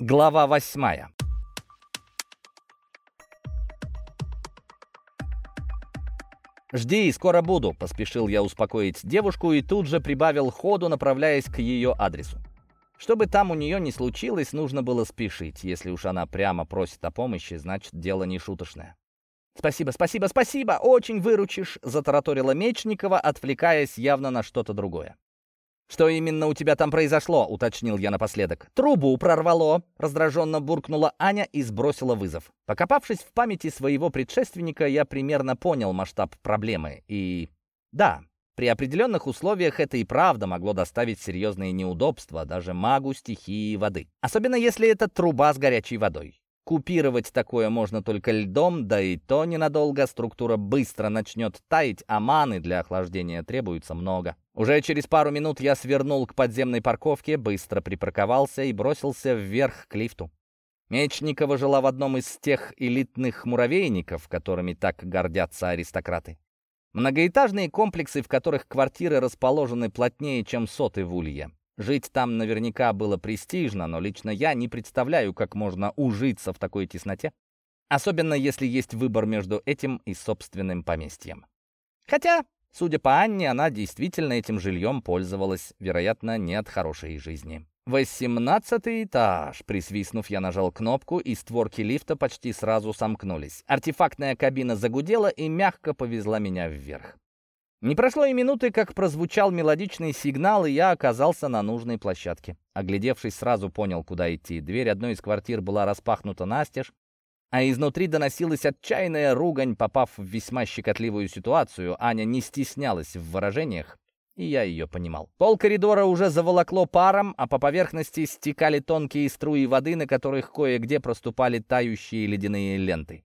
Глава восьмая. «Жди, скоро буду», — поспешил я успокоить девушку и тут же прибавил ходу, направляясь к ее адресу. Что бы там у нее ни случилось, нужно было спешить. Если уж она прямо просит о помощи, значит, дело не шуточное. «Спасибо, спасибо, спасибо! Очень выручишь!» — затараторила Мечникова, отвлекаясь явно на что-то другое. «Что именно у тебя там произошло?» — уточнил я напоследок. «Трубу прорвало!» — раздраженно буркнула Аня и сбросила вызов. Покопавшись в памяти своего предшественника, я примерно понял масштаб проблемы. И да, при определенных условиях это и правда могло доставить серьезные неудобства даже магу стихии воды. Особенно если это труба с горячей водой. Купировать такое можно только льдом, да и то ненадолго структура быстро начнет таять, а маны для охлаждения требуется много. Уже через пару минут я свернул к подземной парковке, быстро припарковался и бросился вверх к лифту. Мечникова жила в одном из тех элитных муравейников, которыми так гордятся аристократы. Многоэтажные комплексы, в которых квартиры расположены плотнее, чем соты в улье. Жить там наверняка было престижно, но лично я не представляю, как можно ужиться в такой тесноте, особенно если есть выбор между этим и собственным поместьем. Хотя, судя по Анне, она действительно этим жильем пользовалась, вероятно, не от хорошей жизни. «Восемнадцатый этаж!» Присвистнув, я нажал кнопку, и створки лифта почти сразу сомкнулись. Артефактная кабина загудела и мягко повезла меня вверх. Не прошло и минуты, как прозвучал мелодичный сигнал, и я оказался на нужной площадке. Оглядевшись, сразу понял, куда идти. Дверь одной из квартир была распахнута настежь, а изнутри доносилась отчаянная ругань, попав в весьма щекотливую ситуацию. Аня не стеснялась в выражениях, и я ее понимал. Пол коридора уже заволокло паром, а по поверхности стекали тонкие струи воды, на которых кое-где проступали тающие ледяные ленты.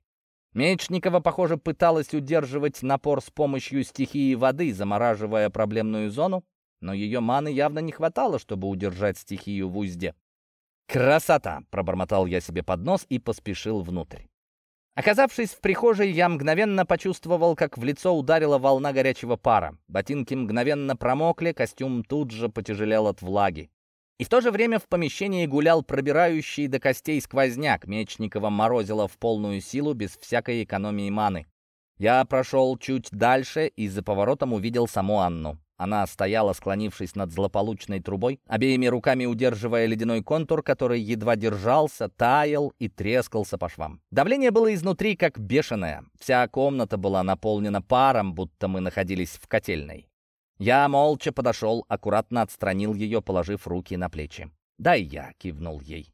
Мечникова, похоже, пыталась удерживать напор с помощью стихии воды, замораживая проблемную зону, но ее маны явно не хватало, чтобы удержать стихию в узде. «Красота!» — пробормотал я себе под нос и поспешил внутрь. Оказавшись в прихожей, я мгновенно почувствовал, как в лицо ударила волна горячего пара. Ботинки мгновенно промокли, костюм тут же потяжелел от влаги. И в то же время в помещении гулял пробирающий до костей сквозняк. Мечникова морозила в полную силу, без всякой экономии маны. Я прошел чуть дальше и за поворотом увидел саму Анну. Она стояла, склонившись над злополучной трубой, обеими руками удерживая ледяной контур, который едва держался, таял и трескался по швам. Давление было изнутри как бешеное. Вся комната была наполнена паром, будто мы находились в котельной. Я молча подошел, аккуратно отстранил ее, положив руки на плечи. «Дай я», — кивнул ей.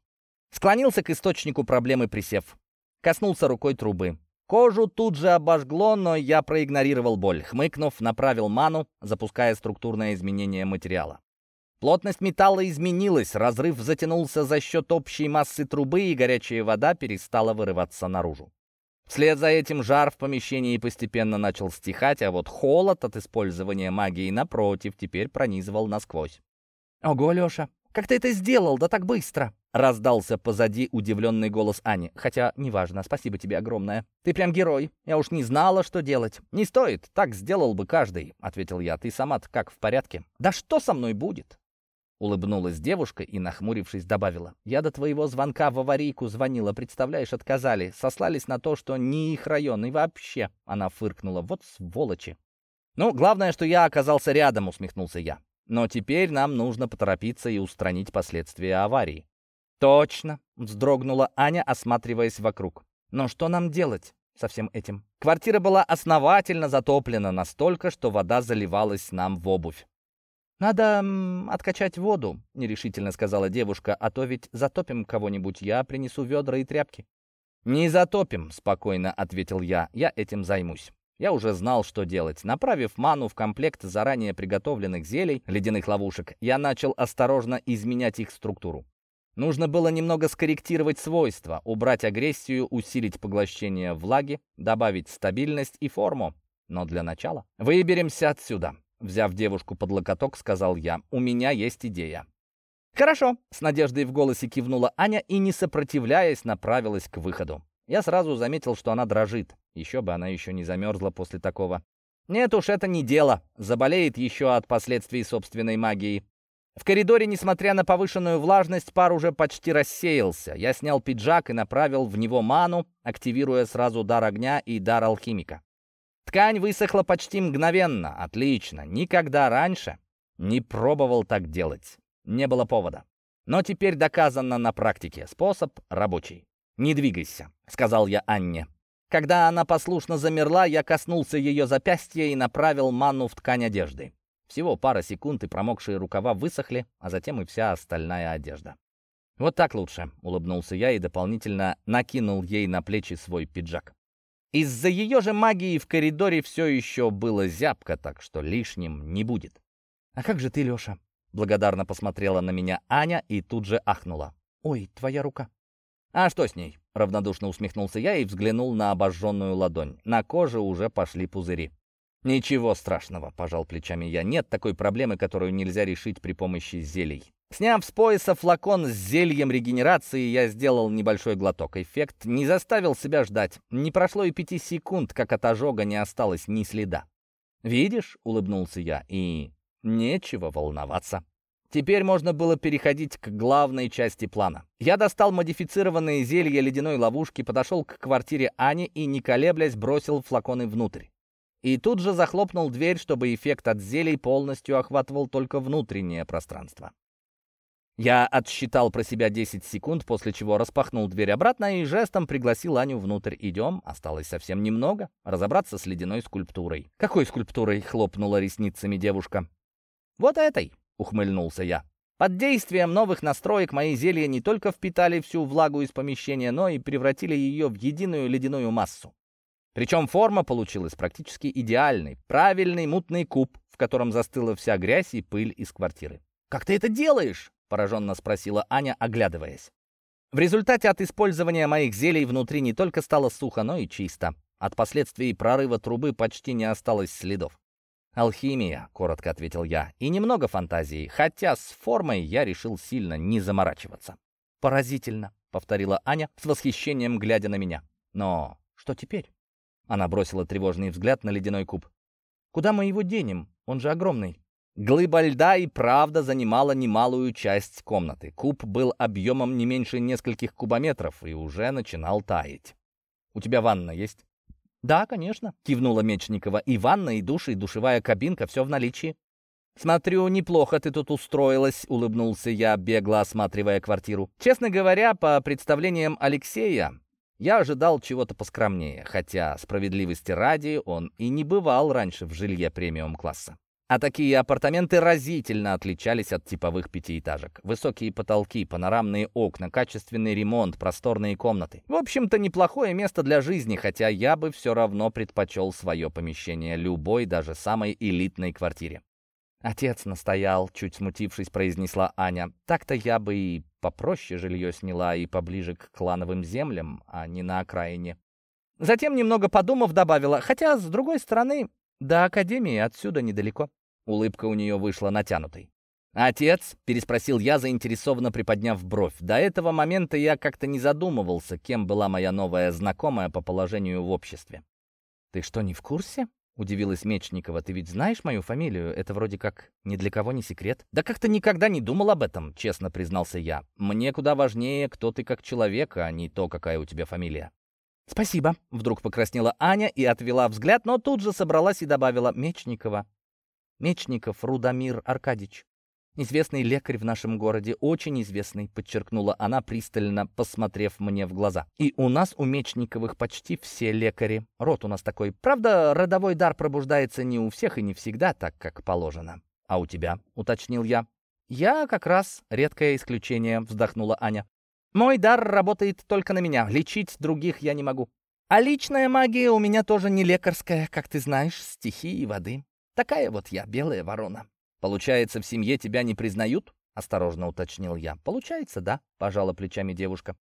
Склонился к источнику проблемы, присев. Коснулся рукой трубы. Кожу тут же обожгло, но я проигнорировал боль. Хмыкнув, направил ману, запуская структурное изменение материала. Плотность металла изменилась, разрыв затянулся за счет общей массы трубы, и горячая вода перестала вырываться наружу. Вслед за этим жар в помещении постепенно начал стихать, а вот холод от использования магии, напротив, теперь пронизывал насквозь. «Ого, Леша, как ты это сделал? Да так быстро!» Раздался позади удивленный голос Ани. «Хотя, неважно, спасибо тебе огромное. Ты прям герой. Я уж не знала, что делать. Не стоит, так сделал бы каждый», — ответил я. «Ты сама-то как, в порядке?» «Да что со мной будет?» Улыбнулась девушка и, нахмурившись, добавила. «Я до твоего звонка в аварийку звонила, представляешь, отказали. Сослались на то, что не их район и вообще». Она фыркнула. «Вот сволочи». «Ну, главное, что я оказался рядом», — усмехнулся я. «Но теперь нам нужно поторопиться и устранить последствия аварии». «Точно», — вздрогнула Аня, осматриваясь вокруг. «Но что нам делать?» со всем этим. Квартира была основательно затоплена настолько, что вода заливалась нам в обувь. «Надо м, откачать воду», — нерешительно сказала девушка, «а то ведь затопим кого-нибудь, я принесу ведра и тряпки». «Не затопим», — спокойно ответил я, — «я этим займусь». Я уже знал, что делать. Направив ману в комплект заранее приготовленных зелий, ледяных ловушек, я начал осторожно изменять их структуру. Нужно было немного скорректировать свойства, убрать агрессию, усилить поглощение влаги, добавить стабильность и форму. Но для начала выберемся отсюда. Взяв девушку под локоток, сказал я, «У меня есть идея». «Хорошо», — с надеждой в голосе кивнула Аня и, не сопротивляясь, направилась к выходу. Я сразу заметил, что она дрожит. Еще бы она еще не замерзла после такого. Нет уж, это не дело. Заболеет еще от последствий собственной магии. В коридоре, несмотря на повышенную влажность, пар уже почти рассеялся. Я снял пиджак и направил в него ману, активируя сразу дар огня и дар алхимика. Ткань высохла почти мгновенно. Отлично. Никогда раньше не пробовал так делать. Не было повода. Но теперь доказано на практике. Способ рабочий. «Не двигайся», — сказал я Анне. Когда она послушно замерла, я коснулся ее запястья и направил ману в ткань одежды. Всего пара секунд, и промокшие рукава высохли, а затем и вся остальная одежда. «Вот так лучше», — улыбнулся я и дополнительно накинул ей на плечи свой пиджак. Из-за ее же магии в коридоре все еще было зябко, так что лишним не будет. «А как же ты, Леша?» Благодарно посмотрела на меня Аня и тут же ахнула. «Ой, твоя рука». «А что с ней?» Равнодушно усмехнулся я и взглянул на обожженную ладонь. На коже уже пошли пузыри. «Ничего страшного», — пожал плечами я. «Нет такой проблемы, которую нельзя решить при помощи зелий». Сняв с пояса флакон с зельем регенерации, я сделал небольшой глоток. Эффект не заставил себя ждать. Не прошло и пяти секунд, как от ожога не осталось ни следа. «Видишь?» — улыбнулся я. «И нечего волноваться». Теперь можно было переходить к главной части плана. Я достал модифицированные зелья ледяной ловушки, подошел к квартире Ани и, не колеблясь, бросил флаконы внутрь. И тут же захлопнул дверь, чтобы эффект от зелий полностью охватывал только внутреннее пространство. Я отсчитал про себя 10 секунд, после чего распахнул дверь обратно и жестом пригласил Аню внутрь. «Идем, осталось совсем немного, разобраться с ледяной скульптурой». «Какой скульптурой?» — хлопнула ресницами девушка. «Вот этой!» — ухмыльнулся я. Под действием новых настроек мои зелья не только впитали всю влагу из помещения, но и превратили ее в единую ледяную массу. Причем форма получилась практически идеальной. Правильный мутный куб, в котором застыла вся грязь и пыль из квартиры. «Как ты это делаешь?» — пораженно спросила Аня, оглядываясь. В результате от использования моих зелий внутри не только стало сухо, но и чисто. От последствий прорыва трубы почти не осталось следов. «Алхимия», — коротко ответил я, — «и немного фантазии, хотя с формой я решил сильно не заморачиваться». «Поразительно», — повторила Аня с восхищением, глядя на меня. «Но что теперь?» Она бросила тревожный взгляд на ледяной куб. «Куда мы его денем? Он же огромный». Глыба льда и правда занимала немалую часть комнаты. Куб был объемом не меньше нескольких кубометров и уже начинал таять. «У тебя ванна есть?» «Да, конечно», — кивнула Мечникова. «И ванна, и душ, и душевая кабинка, все в наличии». «Смотрю, неплохо ты тут устроилась», — улыбнулся я, бегло осматривая квартиру. «Честно говоря, по представлениям Алексея, я ожидал чего-то поскромнее, хотя, справедливости ради, он и не бывал раньше в жилье премиум-класса. А такие апартаменты разительно отличались от типовых пятиэтажек. Высокие потолки, панорамные окна, качественный ремонт, просторные комнаты. В общем-то, неплохое место для жизни, хотя я бы все равно предпочел свое помещение любой, даже самой элитной квартире. Отец настоял, чуть смутившись, произнесла Аня. Так-то я бы и попроще жилье сняла и поближе к клановым землям, а не на окраине. Затем, немного подумав, добавила, хотя, с другой стороны, до академии отсюда недалеко. Улыбка у нее вышла натянутой. «Отец?» — переспросил я, заинтересованно приподняв бровь. До этого момента я как-то не задумывался, кем была моя новая знакомая по положению в обществе. «Ты что, не в курсе?» — удивилась Мечникова. «Ты ведь знаешь мою фамилию? Это вроде как ни для кого не секрет». «Да как-то никогда не думал об этом», — честно признался я. «Мне куда важнее, кто ты как человек, а не то, какая у тебя фамилия». «Спасибо», — вдруг покраснела Аня и отвела взгляд, но тут же собралась и добавила «Мечникова». «Мечников Рудомир Аркадьевич. Известный лекарь в нашем городе, очень известный», — подчеркнула она, пристально посмотрев мне в глаза. «И у нас, у Мечниковых, почти все лекари. Род у нас такой. Правда, родовой дар пробуждается не у всех и не всегда так, как положено». «А у тебя?» — уточнил я. «Я как раз редкое исключение», — вздохнула Аня. Мой дар работает только на меня, лечить других я не могу. А личная магия у меня тоже не лекарская, как ты знаешь, стихии воды. Такая вот я, белая ворона. Получается, в семье тебя не признают? Осторожно уточнил я. Получается, да, пожала плечами девушка.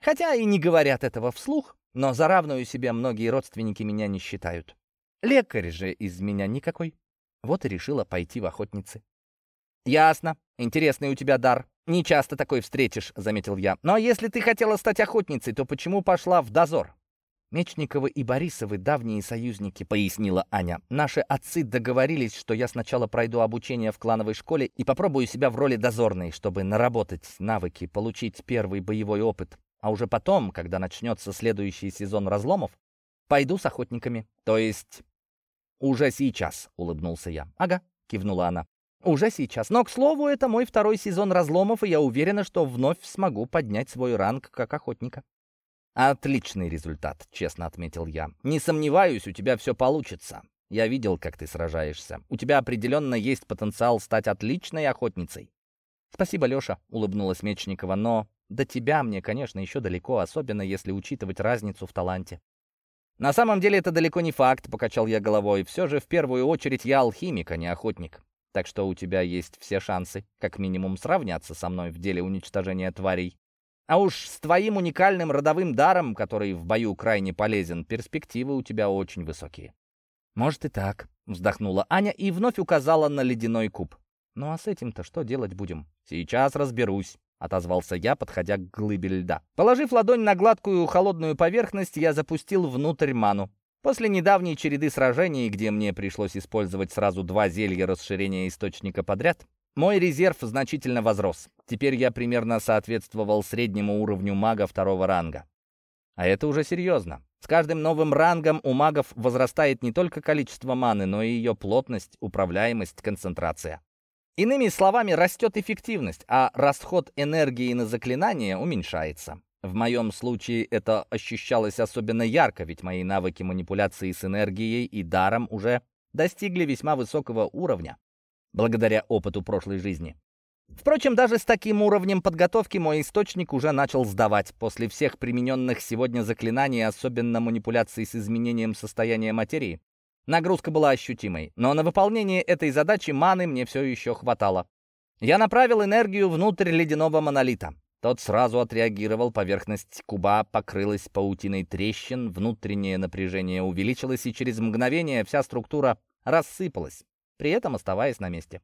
Хотя и не говорят этого вслух, но за равную себе многие родственники меня не считают. Лекарь же из меня никакой. Вот и решила пойти в охотницы. «Ясно. Интересный у тебя дар. Не часто такой встретишь», — заметил я. «Но если ты хотела стать охотницей, то почему пошла в дозор?» «Мечниковы и Борисовы — давние союзники», — пояснила Аня. «Наши отцы договорились, что я сначала пройду обучение в клановой школе и попробую себя в роли дозорной, чтобы наработать навыки, получить первый боевой опыт. А уже потом, когда начнется следующий сезон разломов, пойду с охотниками. То есть уже сейчас», — улыбнулся я. «Ага», — кивнула она. «Уже сейчас. Но, к слову, это мой второй сезон разломов, и я уверена, что вновь смогу поднять свой ранг как охотника». «Отличный результат», — честно отметил я. «Не сомневаюсь, у тебя все получится. Я видел, как ты сражаешься. У тебя определенно есть потенциал стать отличной охотницей». «Спасибо, Леша», — улыбнулась Мечникова, «но до тебя мне, конечно, еще далеко, особенно если учитывать разницу в таланте». «На самом деле это далеко не факт», — покачал я головой. «Все же в первую очередь я алхимик, а не охотник. Так что у тебя есть все шансы, как минимум, сравняться со мной в деле уничтожения тварей. А уж с твоим уникальным родовым даром, который в бою крайне полезен, перспективы у тебя очень высокие». «Может и так», — вздохнула Аня и вновь указала на ледяной куб. «Ну а с этим-то что делать будем?» «Сейчас разберусь», — отозвался я, подходя к глыбе льда. Положив ладонь на гладкую холодную поверхность, я запустил внутрь ману. После недавней череды сражений, где мне пришлось использовать сразу два зелья расширения источника подряд, мой резерв значительно возрос. Теперь я примерно соответствовал среднему уровню мага второго ранга. А это уже серьезно. С каждым новым рангом у магов возрастает не только количество маны, но и ее плотность, управляемость, концентрация. Иными словами, растет эффективность, а расход энергии на заклинания уменьшается. В моем случае это ощущалось особенно ярко, ведь мои навыки манипуляции с энергией и даром уже достигли весьма высокого уровня благодаря опыту прошлой жизни. Впрочем, даже с таким уровнем подготовки мой источник уже начал сдавать. После всех примененных сегодня заклинаний, особенно манипуляций с изменением состояния материи, нагрузка была ощутимой. Но на выполнение этой задачи маны мне все еще хватало. Я направил энергию внутрь ледяного монолита. Тот сразу отреагировал, поверхность куба покрылась паутиной трещин, внутреннее напряжение увеличилось, и через мгновение вся структура рассыпалась при этом оставаясь на месте.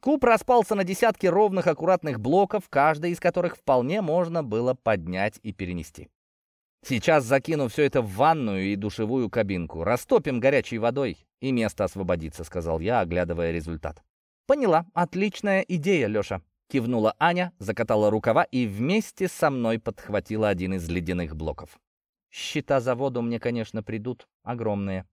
Куб распался на десятки ровных аккуратных блоков, каждый из которых вполне можно было поднять и перенести. Сейчас закину все это в ванную и душевую кабинку. Растопим горячей водой, и место освободится, сказал я, оглядывая результат. Поняла. Отличная идея, Леша. Кивнула Аня, закатала рукава и вместе со мной подхватила один из ледяных блоков. Счета за воду мне, конечно, придут огромные.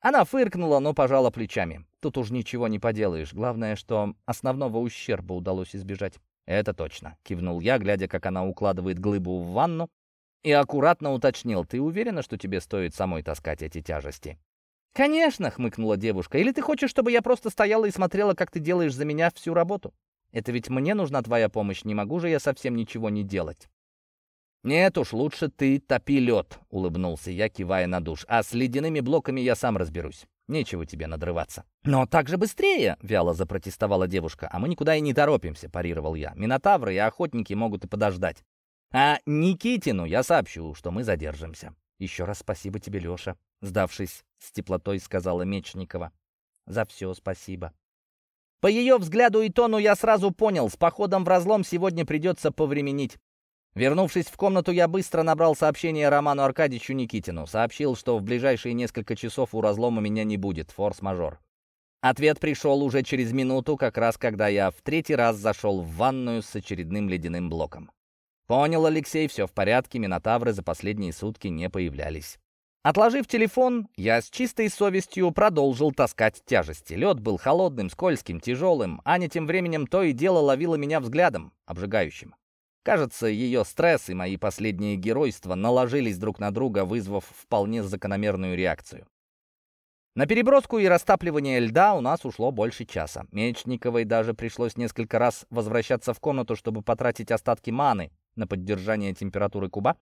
Она фыркнула, но пожала плечами. Тут уж ничего не поделаешь. Главное, что основного ущерба удалось избежать. «Это точно», — кивнул я, глядя, как она укладывает глыбу в ванну, и аккуратно уточнил. «Ты уверена, что тебе стоит самой таскать эти тяжести?» «Конечно», — хмыкнула девушка. «Или ты хочешь, чтобы я просто стояла и смотрела, как ты делаешь за меня всю работу? Это ведь мне нужна твоя помощь, не могу же я совсем ничего не делать». «Нет уж, лучше ты топи лед», — улыбнулся я, кивая на душ. «А с ледяными блоками я сам разберусь. Нечего тебе надрываться». «Но так же быстрее!» — вяло запротестовала девушка. «А мы никуда и не торопимся», — парировал я. «Минотавры и охотники могут и подождать. А Никитину я сообщу, что мы задержимся». «Еще раз спасибо тебе, Леша», — сдавшись с теплотой, сказала Мечникова. «За все спасибо». По ее взгляду и тону я сразу понял, с походом в разлом сегодня придется повременить. Вернувшись в комнату, я быстро набрал сообщение Роману Аркадьевичу Никитину. Сообщил, что в ближайшие несколько часов у разлома меня не будет, форс-мажор. Ответ пришел уже через минуту, как раз когда я в третий раз зашел в ванную с очередным ледяным блоком. Понял, Алексей, все в порядке, минотавры за последние сутки не появлялись. Отложив телефон, я с чистой совестью продолжил таскать тяжести. Лед был холодным, скользким, тяжелым. Аня тем временем то и дело ловила меня взглядом, обжигающим. Кажется, ее стресс и мои последние геройства наложились друг на друга, вызвав вполне закономерную реакцию. На переброску и растапливание льда у нас ушло больше часа. Мечниковой даже пришлось несколько раз возвращаться в комнату, чтобы потратить остатки маны на поддержание температуры куба,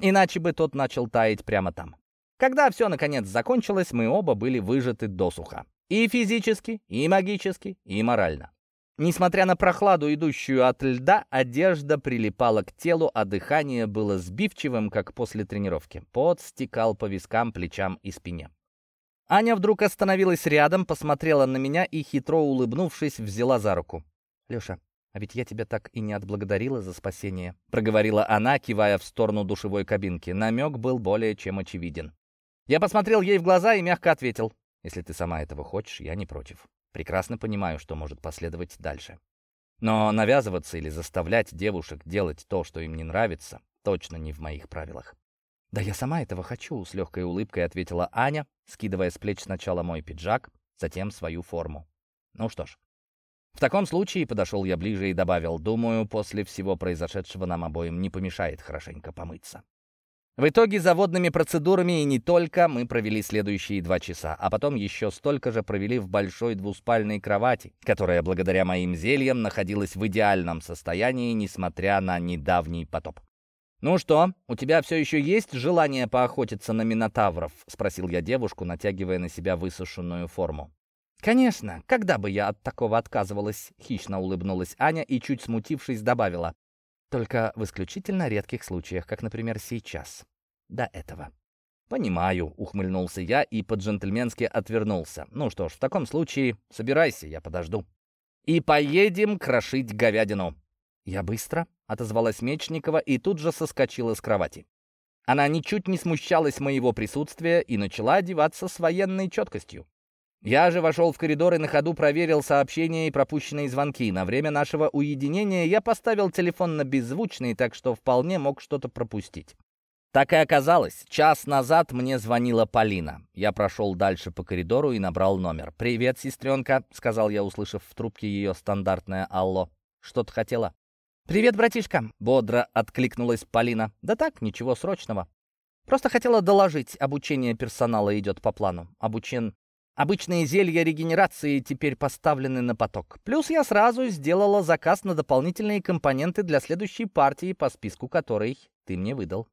иначе бы тот начал таять прямо там. Когда все наконец закончилось, мы оба были выжаты досуха. И физически, и магически, и морально. Несмотря на прохладу, идущую от льда, одежда прилипала к телу, а дыхание было сбивчивым, как после тренировки. Пот стекал по вискам, плечам и спине. Аня вдруг остановилась рядом, посмотрела на меня и, хитро улыбнувшись, взяла за руку. «Леша, «А ведь я тебя так и не отблагодарила за спасение», — проговорила она, кивая в сторону душевой кабинки. Намек был более чем очевиден. Я посмотрел ей в глаза и мягко ответил. «Если ты сама этого хочешь, я не против. Прекрасно понимаю, что может последовать дальше. Но навязываться или заставлять девушек делать то, что им не нравится, точно не в моих правилах». «Да я сама этого хочу», — с легкой улыбкой ответила Аня, скидывая с плеч сначала мой пиджак, затем свою форму. «Ну что ж, в таком случае подошел я ближе и добавил, думаю, после всего произошедшего нам обоим не помешает хорошенько помыться. В итоге заводными процедурами и не только мы провели следующие два часа, а потом еще столько же провели в большой двуспальной кровати, которая благодаря моим зельям находилась в идеальном состоянии, несмотря на недавний потоп. «Ну что, у тебя все еще есть желание поохотиться на минотавров?» — спросил я девушку, натягивая на себя высушенную форму. «Конечно, когда бы я от такого отказывалась?» — хищно улыбнулась Аня и, чуть смутившись, добавила. «Только в исключительно редких случаях, как, например, сейчас. До этого». «Понимаю», — ухмыльнулся я и по-джентльменски отвернулся. «Ну что ж, в таком случае собирайся, я подожду. И поедем крошить говядину». «Я быстро», — отозвалась Мечникова и тут же соскочила с кровати. Она ничуть не смущалась моего присутствия и начала одеваться с военной четкостью. Я же вошел в коридор и на ходу проверил сообщения и пропущенные звонки. На время нашего уединения я поставил телефон на беззвучный, так что вполне мог что-то пропустить. Так и оказалось. Час назад мне звонила Полина. Я прошел дальше по коридору и набрал номер. «Привет, сестренка», — сказал я, услышав в трубке ее стандартное «Алло». «Что ты хотела?» «Привет, братишка», — бодро откликнулась Полина. «Да так, ничего срочного. Просто хотела доложить, обучение персонала идет по плану. Обучен Обычные зелья регенерации теперь поставлены на поток. Плюс я сразу сделала заказ на дополнительные компоненты для следующей партии, по списку которой ты мне выдал.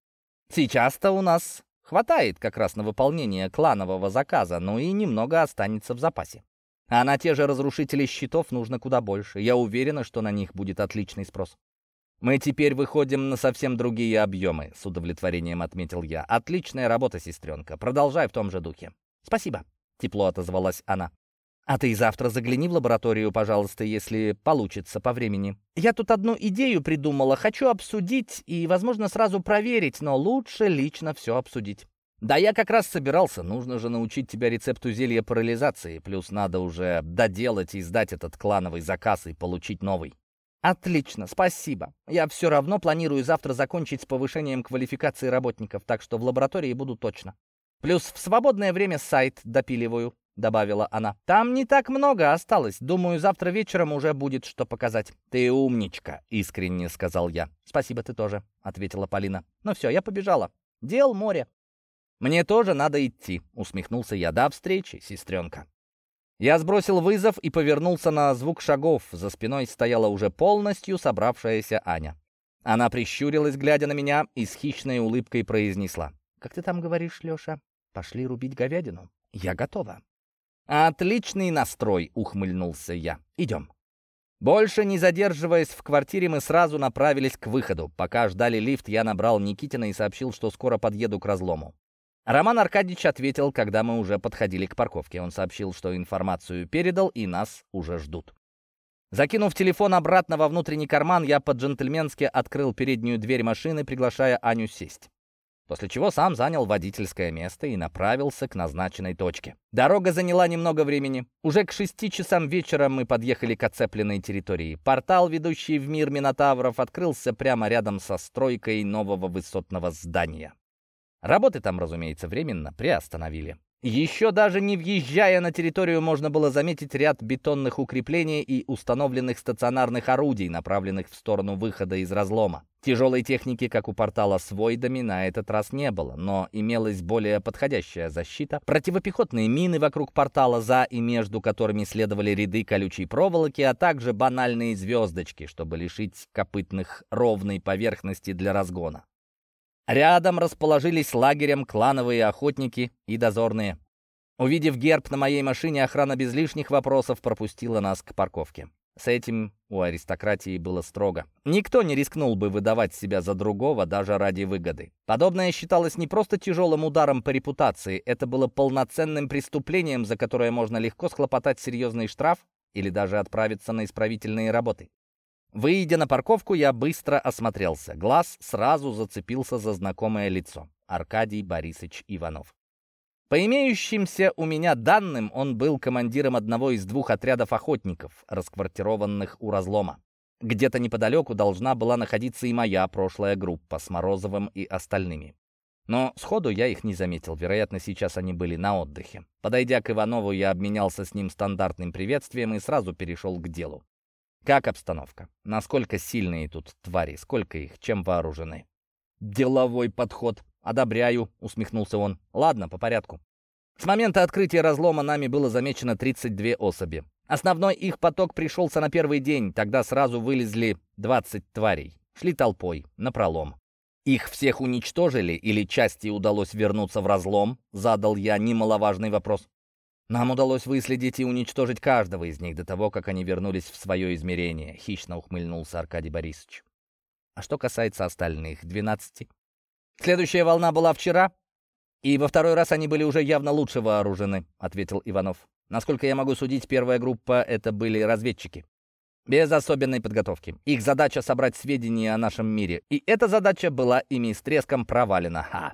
Сейчас-то у нас хватает как раз на выполнение кланового заказа, но и немного останется в запасе. А на те же разрушители щитов нужно куда больше. Я уверена, что на них будет отличный спрос. «Мы теперь выходим на совсем другие объемы», — с удовлетворением отметил я. «Отличная работа, сестренка. Продолжай в том же духе». «Спасибо», тепло отозвалась она. «А ты завтра загляни в лабораторию, пожалуйста, если получится по времени. Я тут одну идею придумала, хочу обсудить и, возможно, сразу проверить, но лучше лично все обсудить». «Да я как раз собирался. Нужно же научить тебя рецепту зелья парализации. Плюс надо уже доделать и сдать этот клановый заказ и получить новый». «Отлично, спасибо. Я все равно планирую завтра закончить с повышением квалификации работников, так что в лаборатории буду точно. Плюс в свободное время сайт допиливаю», — добавила она. «Там не так много осталось. Думаю, завтра вечером уже будет что показать». «Ты умничка», — искренне сказал я. «Спасибо, ты тоже», — ответила Полина. «Ну все, я побежала. Дел море». «Мне тоже надо идти», — усмехнулся я. «До встречи, сестренка». Я сбросил вызов и повернулся на звук шагов. За спиной стояла уже полностью собравшаяся Аня. Она прищурилась, глядя на меня, и с хищной улыбкой произнесла. «Как ты там говоришь, Леша?» Пошли рубить говядину. Я готова. Отличный настрой, ухмыльнулся я. Идем. Больше не задерживаясь в квартире, мы сразу направились к выходу. Пока ждали лифт, я набрал Никитина и сообщил, что скоро подъеду к разлому. Роман Аркадьевич ответил, когда мы уже подходили к парковке. Он сообщил, что информацию передал и нас уже ждут. Закинув телефон обратно во внутренний карман, я по-джентльменски открыл переднюю дверь машины, приглашая Аню сесть после чего сам занял водительское место и направился к назначенной точке. Дорога заняла немного времени. Уже к шести часам вечера мы подъехали к оцепленной территории. Портал, ведущий в мир Минотавров, открылся прямо рядом со стройкой нового высотного здания. Работы там, разумеется, временно приостановили. Еще даже не въезжая на территорию, можно было заметить ряд бетонных укреплений и установленных стационарных орудий, направленных в сторону выхода из разлома. Тяжелой техники, как у портала с войдами, на этот раз не было, но имелась более подходящая защита, противопехотные мины вокруг портала, за и между которыми следовали ряды колючей проволоки, а также банальные звездочки, чтобы лишить копытных ровной поверхности для разгона. Рядом расположились лагерем клановые охотники и дозорные. Увидев герб на моей машине, охрана без лишних вопросов пропустила нас к парковке. С этим у аристократии было строго. Никто не рискнул бы выдавать себя за другого даже ради выгоды. Подобное считалось не просто тяжелым ударом по репутации, это было полноценным преступлением, за которое можно легко схлопотать серьезный штраф или даже отправиться на исправительные работы. Выйдя на парковку, я быстро осмотрелся. Глаз сразу зацепился за знакомое лицо. Аркадий Борисович Иванов. По имеющимся у меня данным, он был командиром одного из двух отрядов охотников, расквартированных у разлома. Где-то неподалеку должна была находиться и моя прошлая группа с Морозовым и остальными. Но сходу я их не заметил, вероятно, сейчас они были на отдыхе. Подойдя к Иванову, я обменялся с ним стандартным приветствием и сразу перешел к делу. Как обстановка? Насколько сильные тут твари? Сколько их? Чем вооружены? Деловой подход. «Одобряю», — усмехнулся он. «Ладно, по порядку. С момента открытия разлома нами было замечено 32 особи. Основной их поток пришелся на первый день, тогда сразу вылезли 20 тварей. Шли толпой, напролом. Их всех уничтожили или части удалось вернуться в разлом? Задал я немаловажный вопрос. Нам удалось выследить и уничтожить каждого из них до того, как они вернулись в свое измерение, хищно ухмыльнулся Аркадий Борисович. А что касается остальных, 12? Следующая волна была вчера, и во второй раз они были уже явно лучше вооружены, ответил Иванов. Насколько я могу судить, первая группа — это были разведчики. Без особенной подготовки. Их задача — собрать сведения о нашем мире. И эта задача была ими с треском провалена. Ха!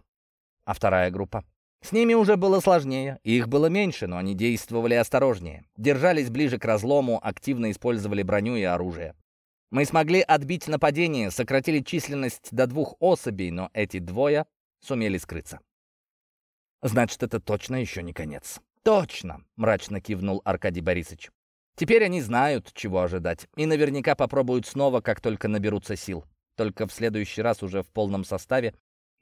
А вторая группа? С ними уже было сложнее. Их было меньше, но они действовали осторожнее. Держались ближе к разлому, активно использовали броню и оружие. Мы смогли отбить нападение, сократили численность до двух особей, но эти двое сумели скрыться. Значит, это точно еще не конец. Точно, мрачно кивнул Аркадий Борисович. Теперь они знают, чего ожидать, и наверняка попробуют снова, как только наберутся сил. Только в следующий раз уже в полном составе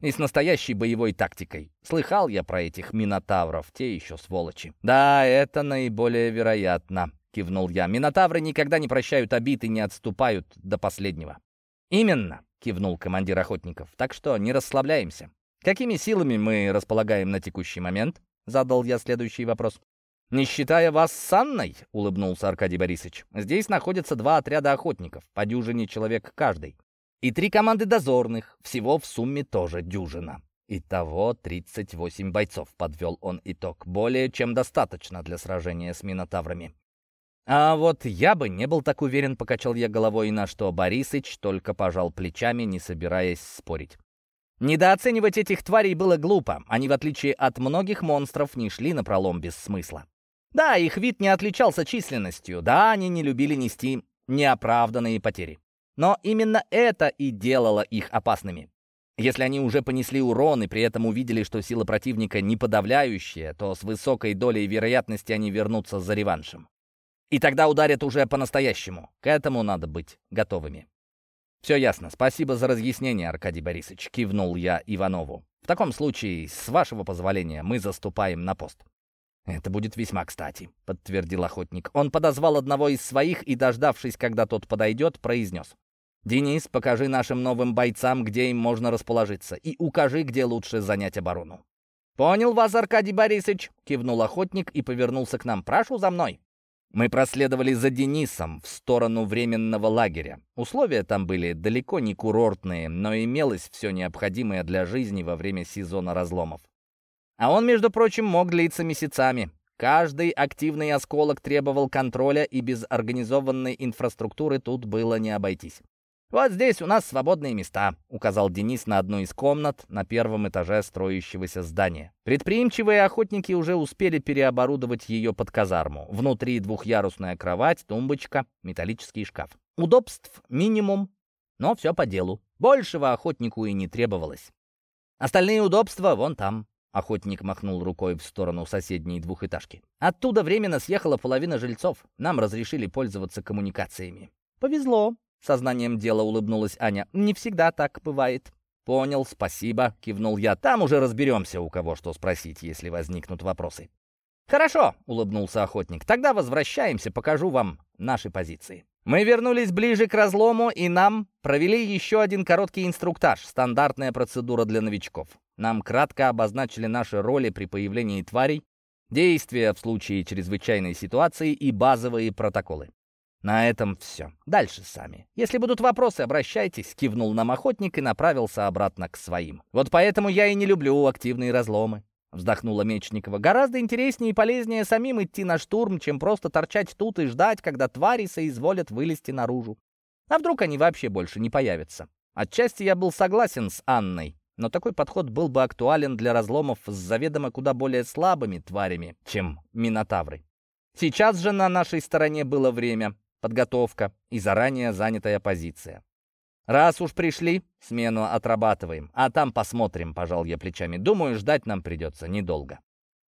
и с настоящей боевой тактикой. Слыхал я про этих минотавров, те еще сволочи. Да, это наиболее вероятно кивнул я. «Минотавры никогда не прощают обид и не отступают до последнего». «Именно», — кивнул командир охотников. «Так что не расслабляемся. Какими силами мы располагаем на текущий момент?» — задал я следующий вопрос. «Не считая вас с Анной», — улыбнулся Аркадий Борисович, «здесь находятся два отряда охотников, по дюжине человек каждый, и три команды дозорных, всего в сумме тоже дюжина. Итого 38 бойцов, подвел он итог, более чем достаточно для сражения с минотаврами. А вот я бы не был так уверен, покачал я головой, на что Борисыч только пожал плечами, не собираясь спорить. Недооценивать этих тварей было глупо. Они, в отличие от многих монстров, не шли на пролом без смысла. Да, их вид не отличался численностью. Да, они не любили нести неоправданные потери. Но именно это и делало их опасными. Если они уже понесли урон и при этом увидели, что сила противника не подавляющая, то с высокой долей вероятности они вернутся за реваншем. И тогда ударят уже по-настоящему. К этому надо быть готовыми. «Все ясно. Спасибо за разъяснение, Аркадий Борисович», — кивнул я Иванову. «В таком случае, с вашего позволения, мы заступаем на пост». «Это будет весьма кстати», — подтвердил охотник. Он подозвал одного из своих и, дождавшись, когда тот подойдет, произнес. «Денис, покажи нашим новым бойцам, где им можно расположиться, и укажи, где лучше занять оборону». «Понял вас, Аркадий Борисович», — кивнул охотник и повернулся к нам. «Прошу за мной». Мы проследовали за Денисом в сторону временного лагеря. Условия там были далеко не курортные, но имелось все необходимое для жизни во время сезона разломов. А он, между прочим, мог длиться месяцами. Каждый активный осколок требовал контроля, и без организованной инфраструктуры тут было не обойтись. «Вот здесь у нас свободные места», — указал Денис на одну из комнат на первом этаже строящегося здания. Предприимчивые охотники уже успели переоборудовать ее под казарму. Внутри двухъярусная кровать, тумбочка, металлический шкаф. Удобств минимум, но все по делу. Большего охотнику и не требовалось. Остальные удобства вон там. Охотник махнул рукой в сторону соседней двухэтажки. Оттуда временно съехала половина жильцов. Нам разрешили пользоваться коммуникациями. Повезло. Сознанием дела улыбнулась Аня. «Не всегда так бывает». «Понял, спасибо», — кивнул я. «Там уже разберемся, у кого что спросить, если возникнут вопросы». «Хорошо», — улыбнулся охотник. «Тогда возвращаемся, покажу вам наши позиции». Мы вернулись ближе к разлому, и нам провели еще один короткий инструктаж, стандартная процедура для новичков. Нам кратко обозначили наши роли при появлении тварей, действия в случае чрезвычайной ситуации и базовые протоколы. На этом все. Дальше сами. Если будут вопросы, обращайтесь, кивнул нам охотник и направился обратно к своим. Вот поэтому я и не люблю активные разломы. Вздохнула Мечникова. Гораздо интереснее и полезнее самим идти на штурм, чем просто торчать тут и ждать, когда твари соизволят вылезти наружу. А вдруг они вообще больше не появятся? Отчасти я был согласен с Анной, но такой подход был бы актуален для разломов с заведомо куда более слабыми тварями, чем минотавры. Сейчас же на нашей стороне было время, подготовка и заранее занятая позиция. «Раз уж пришли, смену отрабатываем, а там посмотрим», — пожал я плечами. «Думаю, ждать нам придется недолго».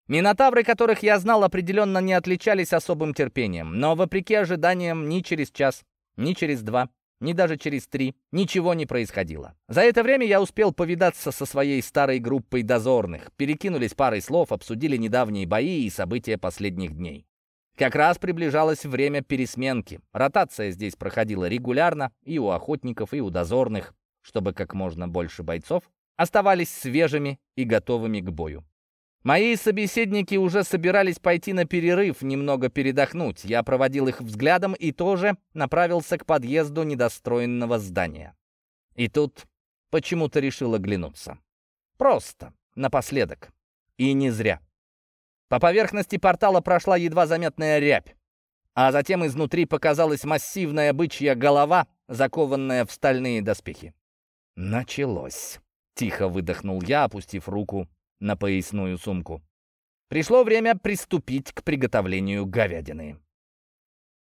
Минотавры, которых я знал, определенно не отличались особым терпением, но, вопреки ожиданиям, ни через час, ни через два, ни даже через три ничего не происходило. За это время я успел повидаться со своей старой группой дозорных, перекинулись парой слов, обсудили недавние бои и события последних дней. Как раз приближалось время пересменки. Ротация здесь проходила регулярно и у охотников, и у дозорных, чтобы как можно больше бойцов оставались свежими и готовыми к бою. Мои собеседники уже собирались пойти на перерыв, немного передохнуть. Я проводил их взглядом и тоже направился к подъезду недостроенного здания. И тут почему-то решил оглянуться. Просто, напоследок. И не зря. По поверхности портала прошла едва заметная рябь, а затем изнутри показалась массивная бычья голова, закованная в стальные доспехи. «Началось!» — тихо выдохнул я, опустив руку на поясную сумку. Пришло время приступить к приготовлению говядины.